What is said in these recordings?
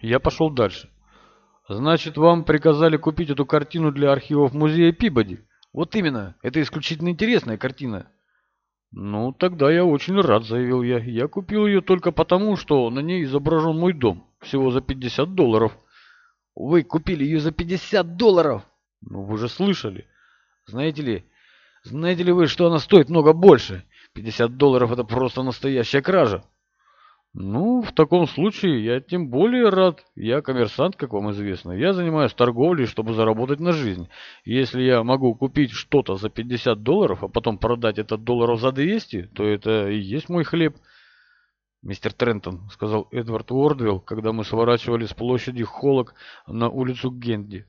Я пошел дальше. Значит, вам приказали купить эту картину для архивов музея Пибоди? Вот именно. Это исключительно интересная картина. Ну, тогда я очень рад, заявил я. Я купил ее только потому, что на ней изображен мой дом. Всего за 50 долларов. Вы купили ее за 50 долларов? Ну, вы же слышали. Знаете ли, знаете ли вы, что она стоит много больше? 50 долларов это просто настоящая кража. Ну, в таком случае я тем более рад. Я коммерсант, как вам известно. Я занимаюсь торговлей, чтобы заработать на жизнь. Если я могу купить что-то за 50 долларов, а потом продать это долларов за 200, то это и есть мой хлеб. «Мистер Трентон», — сказал Эдвард Уордвилл, когда мы сворачивали с площади Холок на улицу Генди.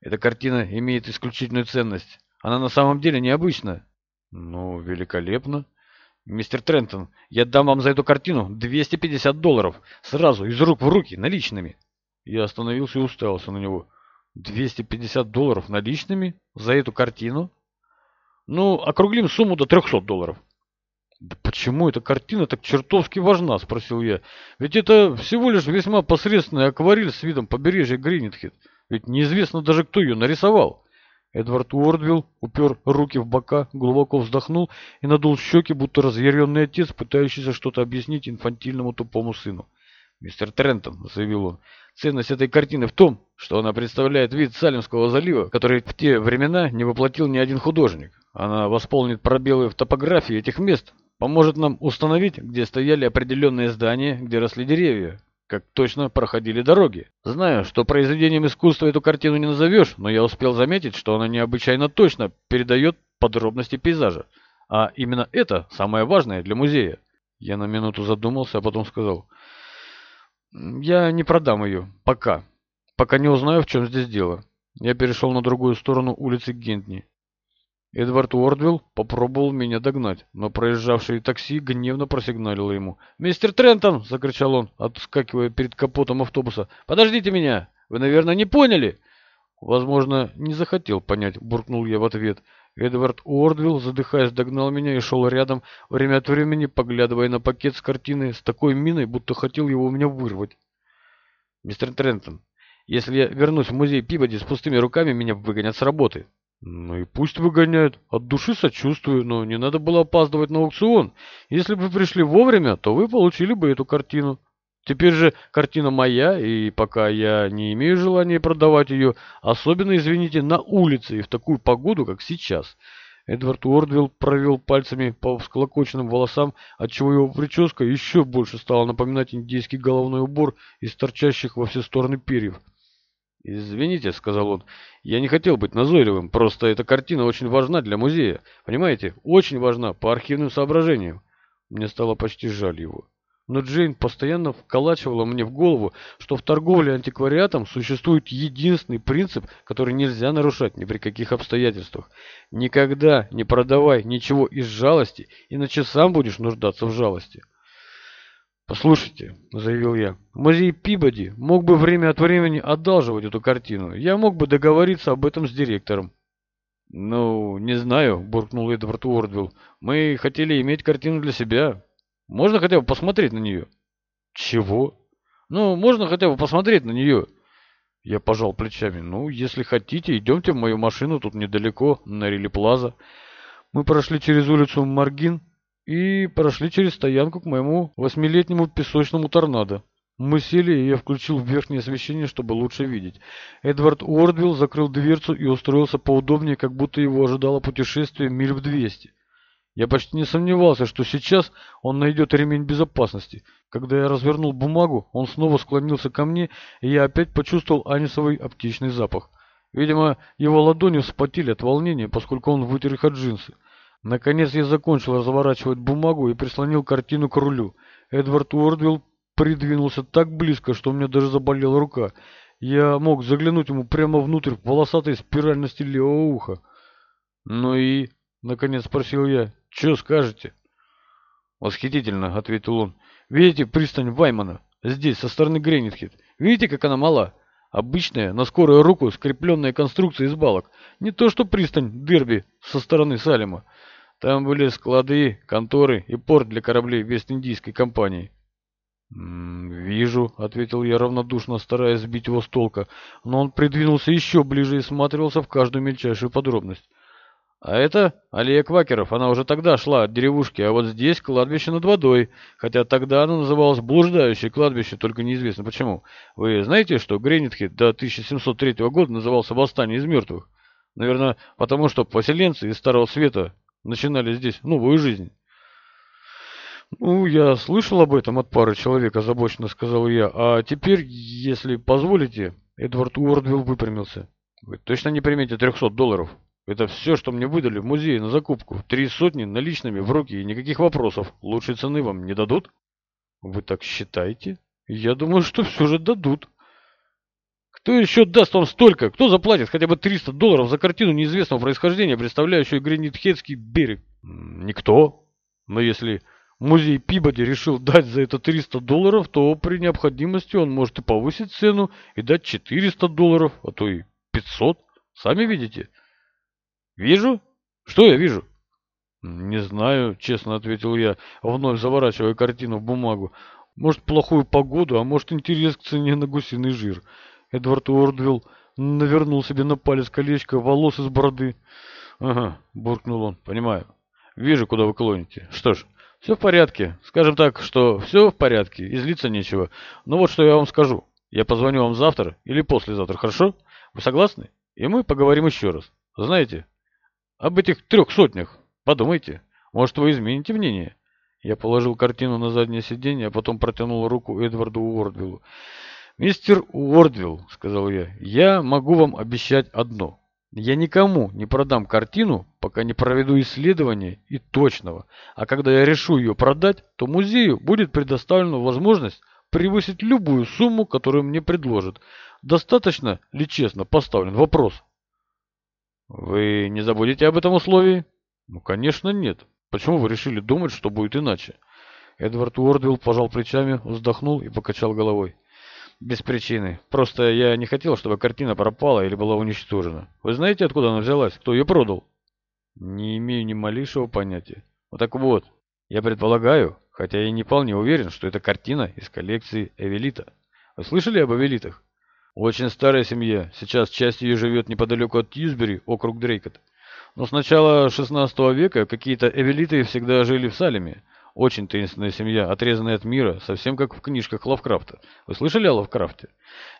«Эта картина имеет исключительную ценность. Она на самом деле необычна». «Ну, великолепно». «Мистер Трентон, я дам вам за эту картину 250 долларов. Сразу, из рук в руки, наличными». Я остановился и уставился на него. «250 долларов наличными? За эту картину?» «Ну, округлим сумму до 300 долларов». «Да почему эта картина так чертовски важна?» – спросил я. «Ведь это всего лишь весьма посредственный акварель с видом побережья Гринитхед. Ведь неизвестно даже, кто ее нарисовал». Эдвард Уордвилл упер руки в бока, глубоко вздохнул и надул щеки, будто разъяренный отец, пытающийся что-то объяснить инфантильному тупому сыну. «Мистер Трентон», — заявил он, — «ценность этой картины в том, что она представляет вид Салемского залива, который в те времена не воплотил ни один художник. Она восполнит пробелы в топографии этих мест, поможет нам установить, где стояли определенные здания, где росли деревья, как точно проходили дороги. Знаю, что произведением искусства эту картину не назовешь, но я успел заметить, что она необычайно точно передает подробности пейзажа. А именно это самое важное для музея. Я на минуту задумался, а потом сказал. Я не продам ее. Пока. Пока не узнаю, в чем здесь дело. Я перешел на другую сторону улицы Гентни. Эдвард Уордвилл попробовал меня догнать, но проезжавший такси гневно просигналило ему. «Мистер Трентон!» — закричал он, отскакивая перед капотом автобуса. «Подождите меня! Вы, наверное, не поняли?» «Возможно, не захотел понять», — буркнул я в ответ. Эдвард Уордвилл, задыхаясь, догнал меня и шел рядом, время от времени поглядывая на пакет с картиной с такой миной, будто хотел его у меня вырвать. «Мистер Трентон, если я вернусь в музей Пибоди с пустыми руками, меня выгонят с работы». Ну и пусть выгоняют. От души сочувствую, но не надо было опаздывать на аукцион. Если бы пришли вовремя, то вы получили бы эту картину. Теперь же картина моя, и пока я не имею желания продавать ее, особенно, извините, на улице и в такую погоду, как сейчас. Эдвард Уордвилл провел пальцами по всклокоченным волосам, отчего его прическа еще больше стала напоминать индийский головной убор из торчащих во все стороны перьев. «Извините», — сказал он, — «я не хотел быть назойливым, просто эта картина очень важна для музея. Понимаете, очень важна по архивным соображениям». Мне стало почти жаль его. Но Джейн постоянно вколачивала мне в голову, что в торговле антиквариатом существует единственный принцип, который нельзя нарушать ни при каких обстоятельствах. Никогда не продавай ничего из жалости, иначе сам будешь нуждаться в жалости. «Послушайте», — заявил я, — «музей Пибоди мог бы время от времени одалживать эту картину. Я мог бы договориться об этом с директором». «Ну, не знаю», — буркнул Эдвард Уордвилл. «Мы хотели иметь картину для себя. Можно хотя бы посмотреть на нее?» «Чего?» «Ну, можно хотя бы посмотреть на нее». Я пожал плечами. «Ну, если хотите, идемте в мою машину, тут недалеко, на Рили Плаза». Мы прошли через улицу Маргин, и прошли через стоянку к моему восьмилетнему песочному торнадо. Мы сели, и я включил верхнее освещение, чтобы лучше видеть. Эдвард Уордвилл закрыл дверцу и устроился поудобнее, как будто его ожидало путешествие миль в двести. Я почти не сомневался, что сейчас он найдет ремень безопасности. Когда я развернул бумагу, он снова склонился ко мне, и я опять почувствовал анисовый аптечный запах. Видимо, его ладони вспотели от волнения, поскольку он вытер их от джинсы. Наконец я закончил разворачивать бумагу и прислонил картину к рулю. Эдвард Уордвилл придвинулся так близко, что у меня даже заболела рука. Я мог заглянуть ему прямо внутрь волосатой спиральности левого уха. «Ну и?» — наконец спросил я. «Че скажете?» «Восхитительно», — ответил он. «Видите пристань Ваймана? Здесь, со стороны Гренитхед. Видите, как она мала? Обычная, на скорую руку, скрепленная конструкция из балок. Не то что пристань Дерби со стороны Салема. Там были склады, конторы и порт для кораблей Вест-Индийской компании. «Вижу», — ответил я равнодушно, стараясь сбить его с толка, но он придвинулся еще ближе и смотрелся в каждую мельчайшую подробность. А это аллея квакеров, она уже тогда шла от деревушки, а вот здесь кладбище над водой, хотя тогда оно называлось блуждающее кладбище, только неизвестно почему. Вы знаете, что Гренитхед до 1703 года назывался восстание из мертвых? Наверное, потому что поселенцы из Старого Света начинали здесь новую жизнь. «Ну, я слышал об этом от пары человек, озабоченно сказал я. А теперь, если позволите...» Эдвард Уордвилл выпрямился. «Вы точно не приметите 300 долларов?» Это все, что мне выдали в музее на закупку. Три сотни наличными в руки и никаких вопросов. Лучшей цены вам не дадут? Вы так считаете? Я думаю, что все же дадут. Кто еще даст вам столько? Кто заплатит хотя бы 300 долларов за картину неизвестного происхождения, представляющую Гринитхедский берег? Никто. Но если музей Пибоди решил дать за это 300 долларов, то при необходимости он может и повысить цену и дать 400 долларов, а то и 500. Сами видите? «Вижу? Что я вижу?» «Не знаю», — честно ответил я, вновь заворачивая картину в бумагу. «Может, плохую погоду, а может, интерес к цене на гусиный жир». Эдвард Уордвилл навернул себе на палец колечко волос из бороды. «Ага», — буркнул он, — «понимаю. Вижу, куда вы клоните. Что ж, все в порядке. Скажем так, что все в порядке, излиться нечего. Но вот что я вам скажу. Я позвоню вам завтра или послезавтра, хорошо? Вы согласны? И мы поговорим еще раз. Знаете, об этих трех сотнях. Подумайте. Может, вы измените мнение?» Я положил картину на заднее сиденье, а потом протянул руку Эдварду Уордвиллу. «Мистер Уордвилл», — сказал я, — «я могу вам обещать одно. Я никому не продам картину, пока не проведу исследования и точного. А когда я решу ее продать, то музею будет предоставлена возможность превысить любую сумму, которую мне предложат. Достаточно ли честно поставлен вопрос?» Вы не забудете об этом условии? Ну, конечно, нет. Почему вы решили думать, что будет иначе? Эдвард Уордвилл пожал плечами, вздохнул и покачал головой. Без причины. Просто я не хотел, чтобы картина пропала или была уничтожена. Вы знаете, откуда она взялась? Кто ее продал? Не имею ни малейшего понятия. Вот так вот, я предполагаю, хотя я не вполне уверен, что это картина из коллекции Эвелита. Вы слышали об Эвелитах? Очень старая семья. Сейчас часть ее живет неподалеку от Тьюсбери, округ Дрейкот. Но с начала 16 века какие-то эвелиты всегда жили в Салеме. Очень таинственная семья, отрезанная от мира, совсем как в книжках Лавкрафта. Вы слышали о Лавкрафте?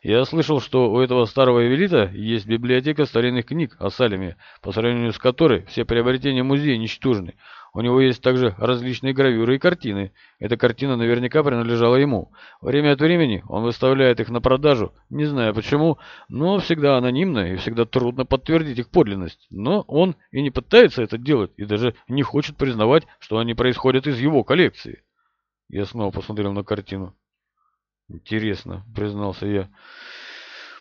Я слышал, что у этого старого эвелита есть библиотека старинных книг о Салеме, по сравнению с которой все приобретения музея ничтожны. У него есть также различные гравюры и картины. Эта картина наверняка принадлежала ему. Время от времени он выставляет их на продажу, не знаю почему, но всегда анонимно и всегда трудно подтвердить их подлинность. Но он и не пытается это делать, и даже не хочет признавать, что они происходят из его коллекции. Я снова посмотрел на картину. «Интересно», — признался я.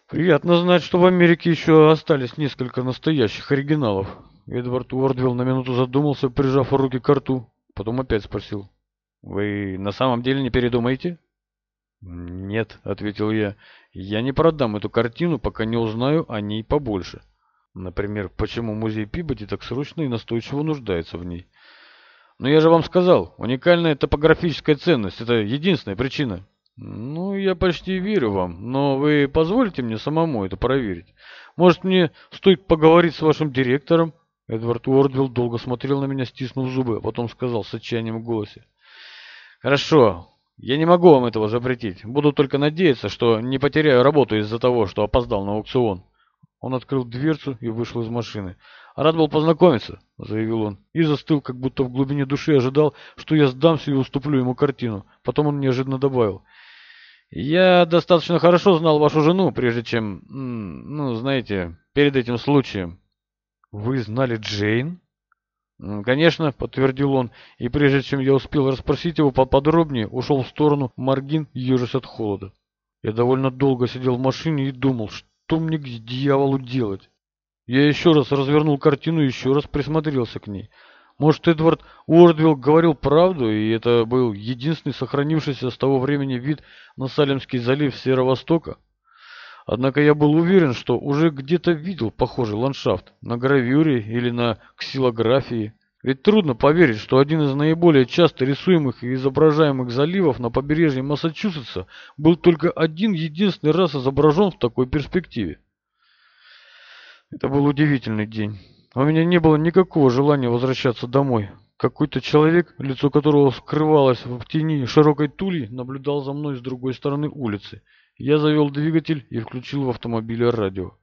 «Приятно знать, что в Америке еще остались несколько настоящих оригиналов». Эдвард Уордвилл на минуту задумался, прижав руки к рту. Потом опять спросил. «Вы на самом деле не передумаете?» «Нет», — ответил я. «Я не продам эту картину, пока не узнаю о ней побольше. Например, почему музей Пибоди так срочно и настойчиво нуждается в ней. Но я же вам сказал, уникальная топографическая ценность — это единственная причина». «Ну, я почти верю вам, но вы позволите мне самому это проверить? Может, мне стоит поговорить с вашим директором?» Эдвард Уордвилл долго смотрел на меня, стиснув зубы, а потом сказал с отчаянием в голосе. «Хорошо, я не могу вам этого запретить. Буду только надеяться, что не потеряю работу из-за того, что опоздал на аукцион». Он открыл дверцу и вышел из машины. «Рад был познакомиться», — заявил он, и застыл, как будто в глубине души ожидал, что я сдамся и уступлю ему картину. Потом он неожиданно добавил. «Я достаточно хорошо знал вашу жену, прежде чем, ну, знаете, перед этим случаем. «Вы знали Джейн?» «Конечно», — подтвердил он, и прежде чем я успел расспросить его поподробнее, ушел в сторону Маргин, ежась от холода. Я довольно долго сидел в машине и думал, что мне к дьяволу делать. Я еще раз развернул картину и еще раз присмотрелся к ней. Может, Эдвард Уордвилл говорил правду, и это был единственный сохранившийся с того времени вид на Салемский залив Северо-Востока? Однако я был уверен, что уже где-то видел похожий ландшафт на гравюре или на ксилографии. Ведь трудно поверить, что один из наиболее часто рисуемых и изображаемых заливов на побережье Массачусетса был только один единственный раз изображен в такой перспективе. Это был удивительный день. У меня не было никакого желания возвращаться домой. Какой-то человек, лицо которого скрывалось в тени широкой тули, наблюдал за мной с другой стороны улицы. Я завел двигатель и включил в автомобиле радио.